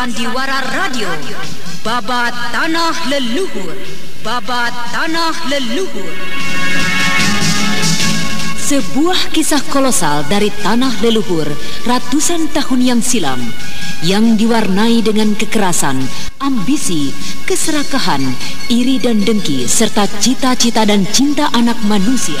Sandiwara Radio. Babat Tanah Leluhur. Babat Tanah Leluhur. Sebuah kisah kolosal dari tanah leluhur ratusan tahun yang silam yang diwarnai dengan kekerasan, ambisi, keserakahan, iri dan dengki serta cita-cita dan cinta anak manusia.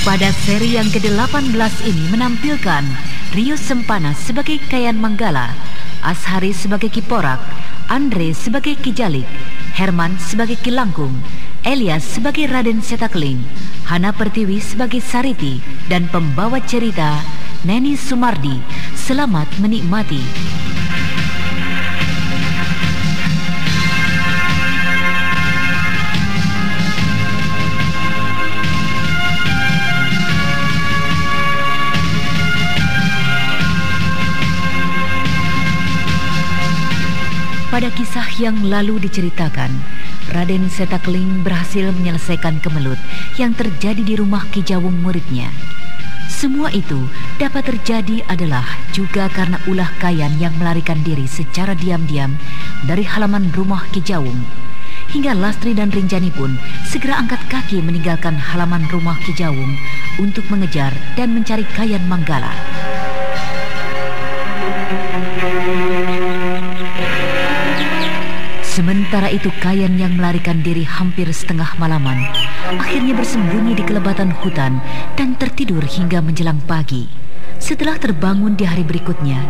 Pada seri yang ke-18 ini menampilkan Rio Sempana sebagai Kayan Manggala, Ashari sebagai Kiporak, Andre sebagai Kijalik, Herman sebagai Kilangkung, Elias sebagai Raden Setakling, Hana Pertiwi sebagai Sariti, dan pembawa cerita Neni Sumardi. Selamat menikmati. Yang lalu diceritakan, Raden Setakling berhasil menyelesaikan kemelut yang terjadi di rumah Kijawung muridnya. Semua itu dapat terjadi adalah juga karena ulah Kayan yang melarikan diri secara diam-diam dari halaman rumah Kijawung. Hingga Lastri dan Rinjani pun segera angkat kaki meninggalkan halaman rumah Kijawung untuk mengejar dan mencari Kayan Manggala. Sementara itu Kayan yang melarikan diri hampir setengah malaman akhirnya bersembunyi di kelebatan hutan dan tertidur hingga menjelang pagi. Setelah terbangun di hari berikutnya,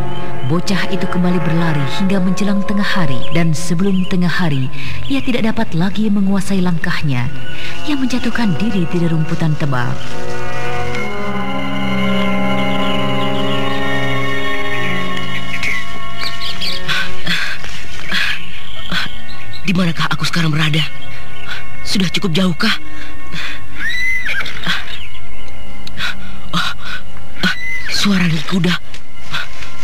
bocah itu kembali berlari hingga menjelang tengah hari dan sebelum tengah hari ia tidak dapat lagi menguasai langkahnya yang menjatuhkan diri di rumputan tebal. Aku sekarang berada? Sudah cukup jauhkah? Suara dari kuda.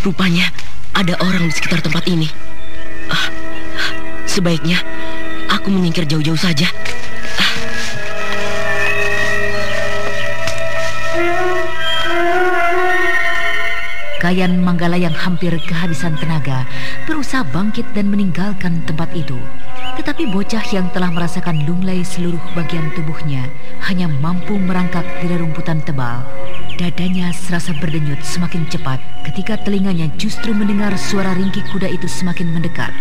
Rupanya ada orang di sekitar tempat ini. Sebaiknya aku menyingkir jauh-jauh saja. Kayan Manggala yang hampir kehabisan tenaga berusaha bangkit dan meninggalkan tempat itu. Tetapi bocah yang telah merasakan lunglai seluruh bagian tubuhnya hanya mampu merangkak di rerumputan tebal. Dadanya serasa berdenyut semakin cepat ketika telinganya justru mendengar suara ringkih kuda itu semakin mendekat.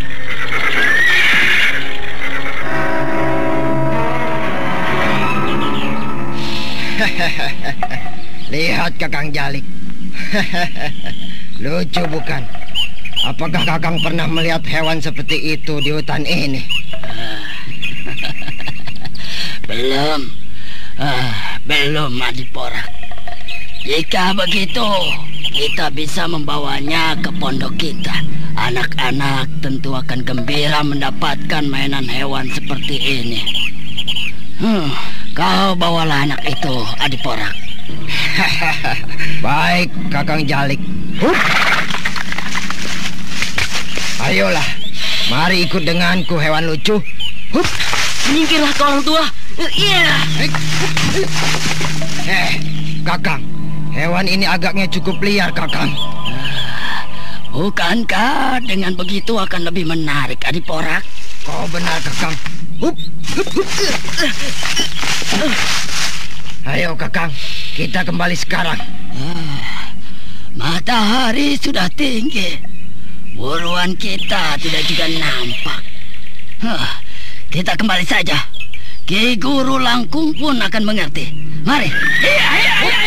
Lihat Kakang Jalik. Lucu bukan? Apakah Kakang pernah melihat hewan seperti itu di hutan ini? belum. Ah, belum, Adiporak. Jika begitu, kita bisa membawanya ke pondok kita. Anak-anak tentu akan gembira mendapatkan mainan hewan seperti ini. Hmm, kau bawalah anak itu, Adiporak. Baik, Kakang Jalik. Hup. Ayolah, mari ikut denganku hewan lucu. Hup. Menyingkirlah kau orang tua. Iya. Eh, Kakang, hewan ini agaknya cukup liar, Kakang. Bukankah dengan begitu akan lebih menarik, Adiporak? Kau benar, Kakang. Hup, hup, hup. Ayo, Kakang, kita kembali sekarang. Ah, matahari sudah tinggi. Buruan kita tidak juga nampak. Huh, kita kembali saja. Ki Guru Langkung pun akan mengerti. Mari. Iya, iya, iya,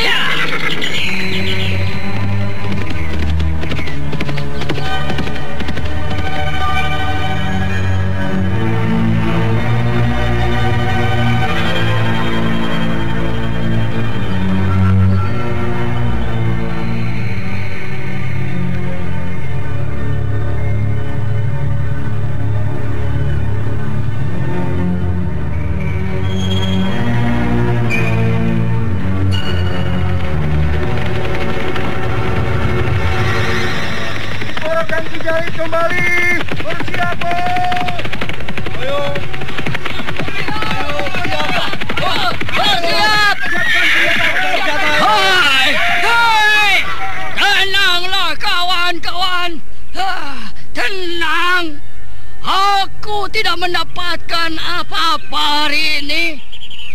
Aku tidak mendapatkan apa-apa hari ini.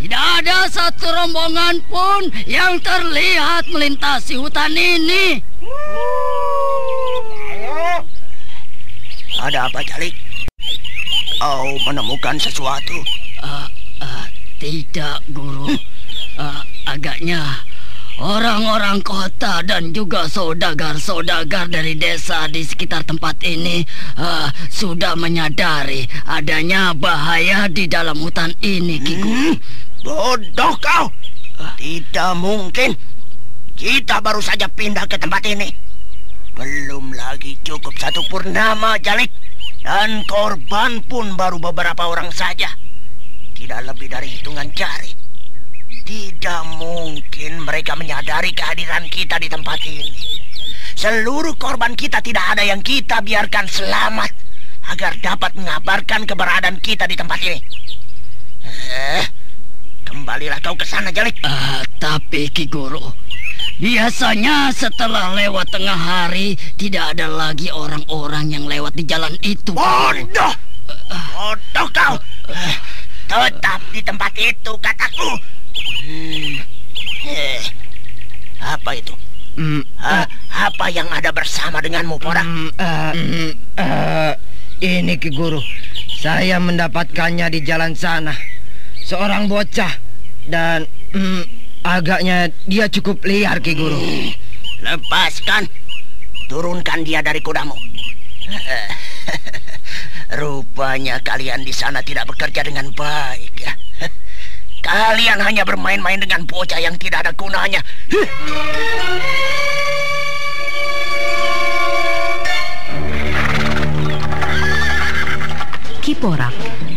Tidak ada satu rombongan pun yang terlihat melintasi hutan ini. Ada apa, Jalik? Kau menemukan sesuatu? Uh, uh, tidak, Guru. Uh, agaknya Orang-orang kota dan juga saudagar-saudagar dari desa di sekitar tempat ini uh, sudah menyadari adanya bahaya di dalam hutan ini, Kiku. Hmm, bodoh kau! Tidak mungkin. Kita baru saja pindah ke tempat ini. Belum lagi cukup satu purnama, Jalik. Dan korban pun baru beberapa orang saja. Tidak lebih dari hitungan jari. Tidak mungkin mereka menyadari kehadiran kita di tempat ini. Seluruh korban kita tidak ada yang kita biarkan selamat agar dapat mengabarkan keberadaan kita di tempat ini. Eh, kembalilah kau ke sana, Jalik. Uh, tapi Ki Guru, biasanya setelah lewat tengah hari tidak ada lagi orang-orang yang lewat di jalan itu. Bodoh! Bodoh kau! Tetap di tempat itu, kataku. Hmm. Eh, apa itu? Mm, uh, apa yang ada bersama denganmu, Pora? Mm, uh, mm, uh, ini Ki Guru. Saya mendapatkannya di jalan sana. Seorang bocah dan mm, agaknya dia cukup liar Ki Guru. Hmm, lepaskan. Turunkan dia dari kudamu. Rupanya kalian di sana tidak bekerja dengan baik ya. Kalian hanya bermain-main dengan bocah yang tidak ada gunanya. Kiporak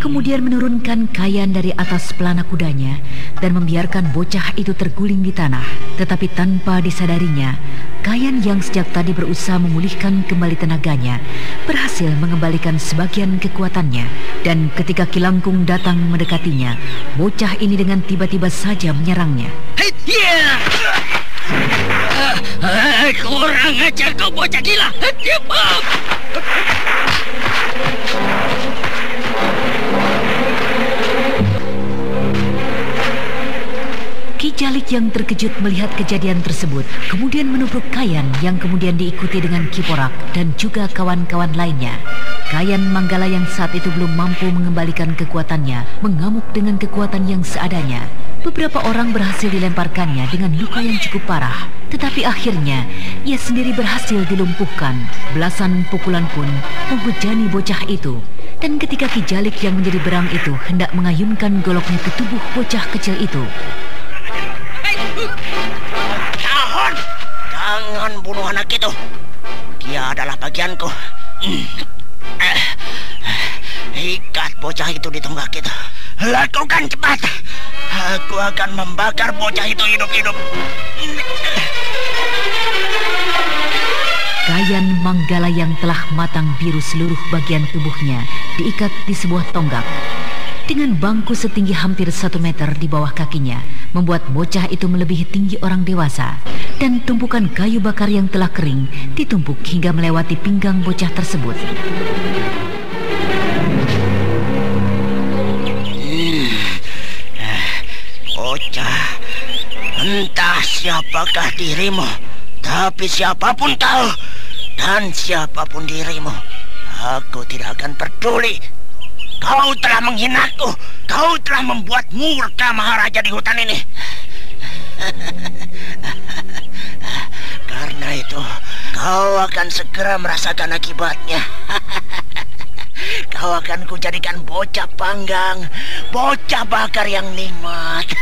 kemudian menurunkan Kayan dari atas pelana kudanya dan membiarkan bocah itu terguling di tanah. Tetapi tanpa disadarinya, Kayan yang sejak tadi berusaha memulihkan kembali tenaganya berhasil mengembalikan sebagian kekuatannya dan ketika Kilangkung datang mendekatinya, bocah ini dengan tiba-tiba saja menyerangnya. Uh, kurang ajar kau bocah gila. Yang terkejut melihat kejadian tersebut kemudian menubruk Kayan yang kemudian diikuti dengan Kiporak dan juga kawan-kawan lainnya. Kayan Manggala yang saat itu belum mampu mengembalikan kekuatannya mengamuk dengan kekuatan yang seadanya. Beberapa orang berhasil dilemparkannya dengan luka yang cukup parah. Tetapi akhirnya ia sendiri berhasil dilumpuhkan. Belasan pukulan pun menghujani bocah itu. Dan ketika Kijalik yang menjadi berang itu hendak mengayunkan goloknya ke tubuh bocah kecil itu, Jangan bunuh anak itu. Dia adalah bagianku. Eh, ikat bocah itu di tonggak kita. Lakukan cepat. Aku akan membakar bocah itu hidup-hidup. Kayan Manggala yang telah matang biru seluruh bagian tubuhnya diikat di sebuah tonggak dengan bangku setinggi hampir satu meter di bawah kakinya, membuat bocah itu melebihi tinggi orang dewasa. Dan tumpukan kayu bakar yang telah kering ditumpuk hingga melewati pinggang bocah tersebut. Hmm. Bocah, entah siapakah dirimu, tapi siapa pun kau dan siapa pun dirimu, aku tidak akan peduli Kau telah menghinaku. Kau telah membuat murka Maharaja di hutan ini. Karena itu, kau akan segera merasakan akibatnya. Kau akan kujadikan bocah panggang, bocah bakar yang nikmat.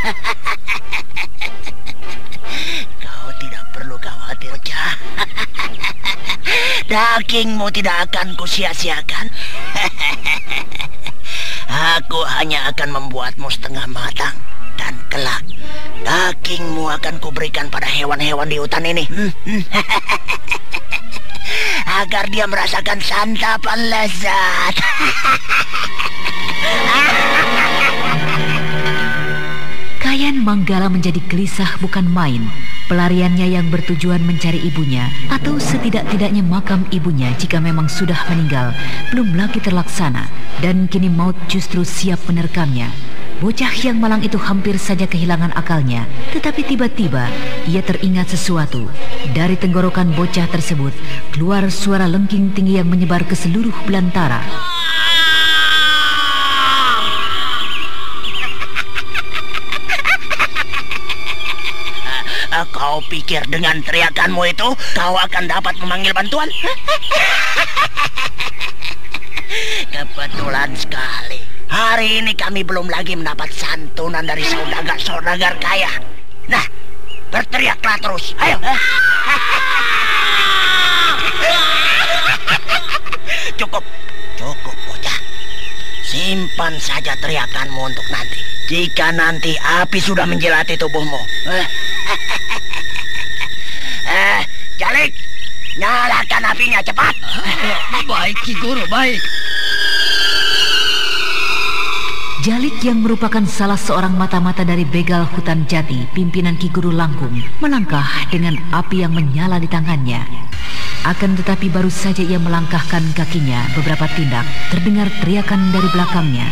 Kau tidak perlu khawatir, bocah. Dagingmu tidak akan kusia-siakan. Aku hanya akan membuatmu setengah matang dan kelak dagingmu akan kuberikan pada hewan-hewan di hutan ini. Hmm, hmm. Agar dia merasakan santapan lezat. Kayan Manggala menjadi gelisah bukan main Pelariannya yang bertujuan mencari ibunya atau setidak-tidaknya makam ibunya jika memang sudah meninggal belum lagi terlaksana dan kini maut justru siap menerkamnya. Bocah yang malang itu hampir saja kehilangan akalnya, tetapi tiba-tiba ia teringat sesuatu. Dari tenggorokan bocah tersebut keluar suara lengking tinggi yang menyebar ke seluruh belantara. Kau pikir dengan teriakanmu itu kau akan dapat memanggil bantuan? Kebetulan sekali. Hari ini kami belum lagi mendapat santunan dari saudagar-saudagar kaya. Nah, berteriaklah terus. Ayo. Cukup. Cukup, bocah. Simpan saja teriakanmu untuk nanti. Jika nanti api sudah menjelati tubuhmu. Eh, Jalik, nyalakan apinya cepat. baik, Ki Guru, baik. Jalik yang merupakan salah seorang mata-mata dari begal hutan jati, pimpinan Ki Guru Langkung, melangkah dengan api yang menyala di tangannya. Akan tetapi baru saja ia melangkahkan kakinya beberapa tindak, terdengar teriakan dari belakangnya.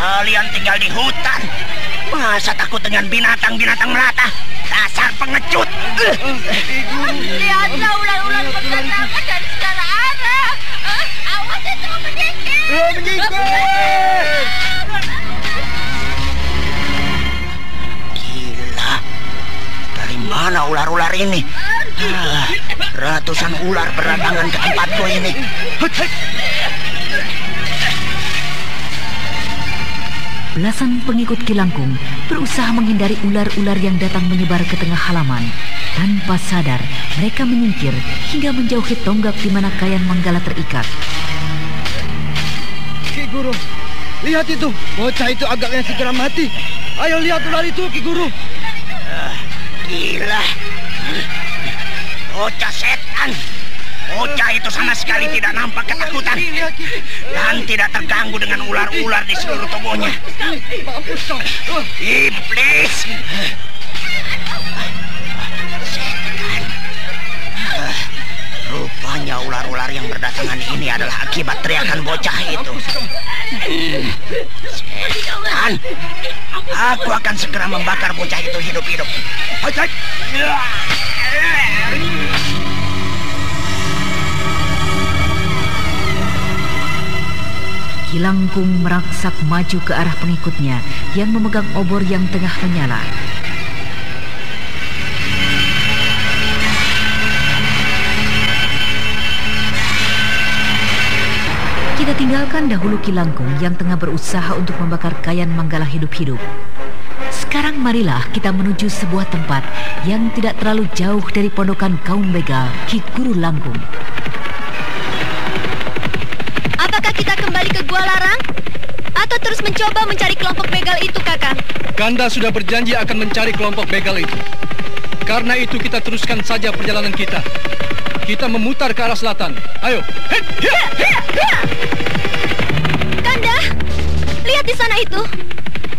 Kalian tinggal di hutan. Masa takut dengan binatang-binatang melata? Dasar pengecut. Lihatlah ular-ular berdatangan dari segala arah. Uh, awas itu menyingkir. Gila. Dari mana ular-ular ini? Ah, ratusan ular berdatangan ke tempatku ini. Belasan pengikut Kilangkung berusaha menghindari ular-ular yang datang menyebar ke tengah halaman. Tanpa sadar, mereka menyingkir hingga menjauhi tonggak di mana Kayan Manggala terikat. Ki Guru, lihat itu. Bocah itu agaknya segera mati. Ayo lihat ular itu, Ki Guru. Ah, gila. Bocah setan. Bocah itu sama sekali tidak nampak ketakutan dan tidak terganggu dengan ular-ular di seluruh tubuhnya. Iblis! Rupanya ular-ular yang berdatangan ini adalah akibat teriakan bocah itu. Setan! Aku akan segera membakar bocah itu hidup-hidup. Hai, hai. Kilangkung merangsak maju ke arah pengikutnya yang memegang obor yang tengah menyala. Kita tinggalkan dahulu Kilangkung yang tengah berusaha untuk membakar Kayan Manggala hidup-hidup. Sekarang marilah kita menuju sebuah tempat yang tidak terlalu jauh dari pondokan kaum begal Ki Guru Langkung. Larang? Atau terus mencoba mencari kelompok begal itu, Kakang? Kanda sudah berjanji akan mencari kelompok begal itu. Karena itu kita teruskan saja perjalanan kita. Kita memutar ke arah selatan. Ayo. Kanda, lihat di sana itu.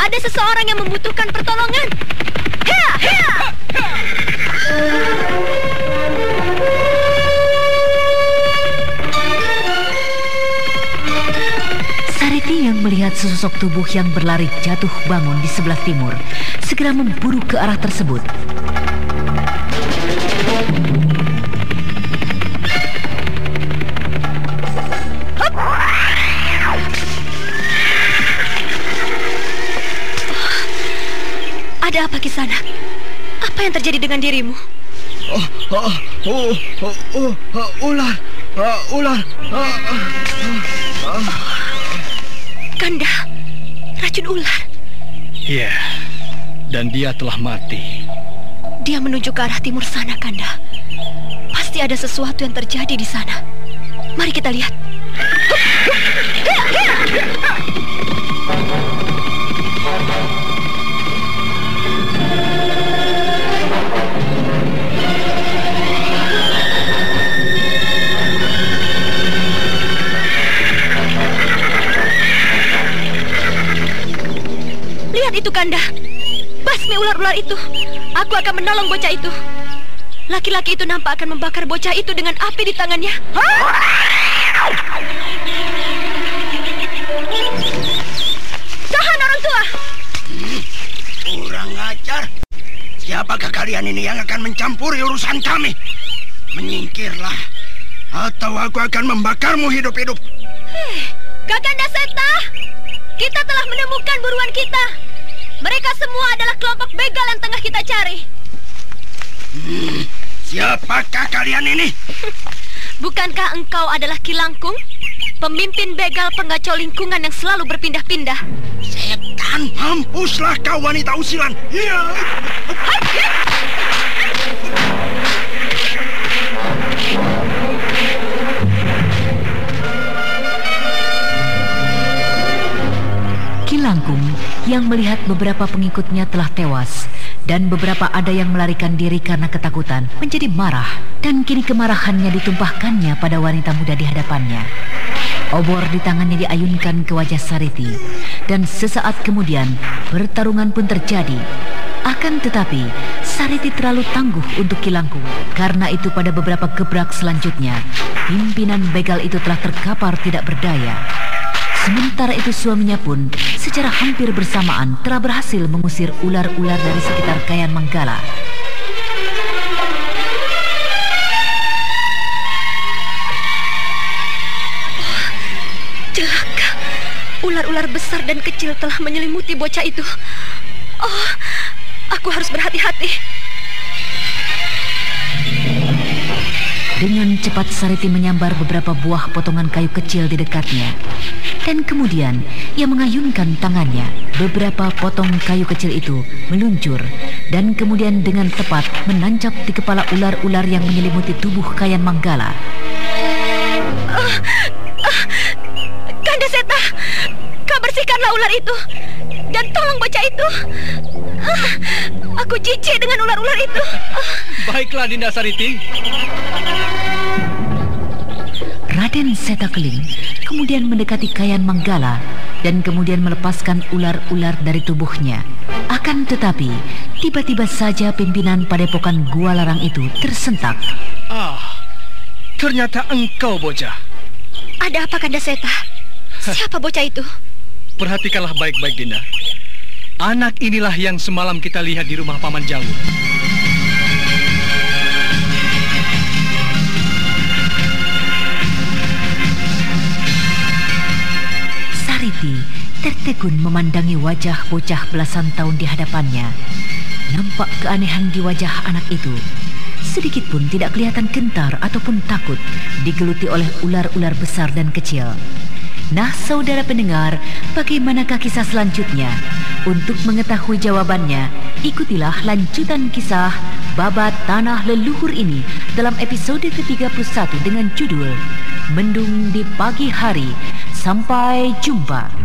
Ada seseorang yang membutuhkan pertolongan. Hea. Sariti sesosok tubuh yang berlari jatuh bangun di sebelah timur, segera memburu ke arah tersebut. Ada apa di sana? Apa yang terjadi dengan dirimu? oh, oh, oh, oh, oh, oh, ular. Ah, ular. Ah, ah. Kanda, racun ular. Iya. Dan dia telah mati. Dia menuju ke arah timur sana, Kanda. Pasti ada sesuatu yang terjadi di sana. Mari kita lihat. Kanda. Basmi ular-ular itu. Aku akan menolong bocah itu. Laki-laki itu nampak akan membakar bocah itu dengan api di tangannya. Tahan orang tua! Kurang ajar. Siapakah kalian ini yang akan mencampuri urusan kami? Menyingkirlah. Atau aku akan membakarmu hidup-hidup. Hei, Kakanda Seta, kita telah menemukan buruan kita. Mereka semua adalah kelompok begal yang tengah kita cari. Hmm, siapakah kalian ini? Bukankah engkau adalah Kilangkung? Pemimpin begal penggacau lingkungan yang selalu berpindah-pindah. Setan, mampuslah kau wanita usilan. Ya. Yang melihat beberapa pengikutnya telah tewas dan beberapa ada yang melarikan diri karena ketakutan menjadi marah dan kini kemarahannya ditumpahkannya pada wanita muda di hadapannya. Obor di tangannya diayunkan ke wajah Sariti dan sesaat kemudian pertarungan pun terjadi. Akan tetapi, Sariti terlalu tangguh untuk Kilangkung. Karena itu pada beberapa gebrak selanjutnya, pimpinan begal itu telah terkapar tidak berdaya. Sementara itu suaminya pun secara hampir bersamaan telah berhasil mengusir ular-ular dari sekitar Kayan Manggala. Celaka. Ular-ular besar dan kecil telah menyelimuti bocah itu. Oh, aku harus berhati-hati. Dengan cepat Sariti menyambar beberapa buah potongan kayu kecil di dekatnya. Dan kemudian ia mengayunkan tangannya. Beberapa potong kayu kecil itu meluncur dan kemudian dengan tepat menancap di kepala ular-ular yang menyelimuti tubuh Kayan Manggala. Uh, uh, Kanda Seta, kau bersihkanlah ular itu dan tolong bocah itu. Uh, aku jijik dengan ular-ular itu. Baiklah Dinda Sariti. Raden Setakeling kemudian mendekati Kayan Manggala dan kemudian melepaskan ular-ular dari tubuhnya. Akan tetapi, tiba-tiba saja pimpinan padepokan Gua Larang itu tersentak. Ah, ternyata engkau bocah. Ada apa Kanda Seta? Siapa bocah itu? Perhatikanlah baik-baik Dinda. Anak inilah yang semalam kita lihat di rumah Paman Jawu. Tertegun memandangi wajah bocah belasan tahun di hadapannya. Nampak keanehan di wajah anak itu. Sedikit pun tidak kelihatan gentar ataupun takut digeluti oleh ular-ular besar dan kecil. Nah, saudara pendengar, bagaimanakah kisah selanjutnya? Untuk mengetahui jawabannya, ikutilah lanjutan kisah Babat Tanah Leluhur ini dalam episode ke-31 dengan judul Mendung di Pagi Hari. Sampai jumpa.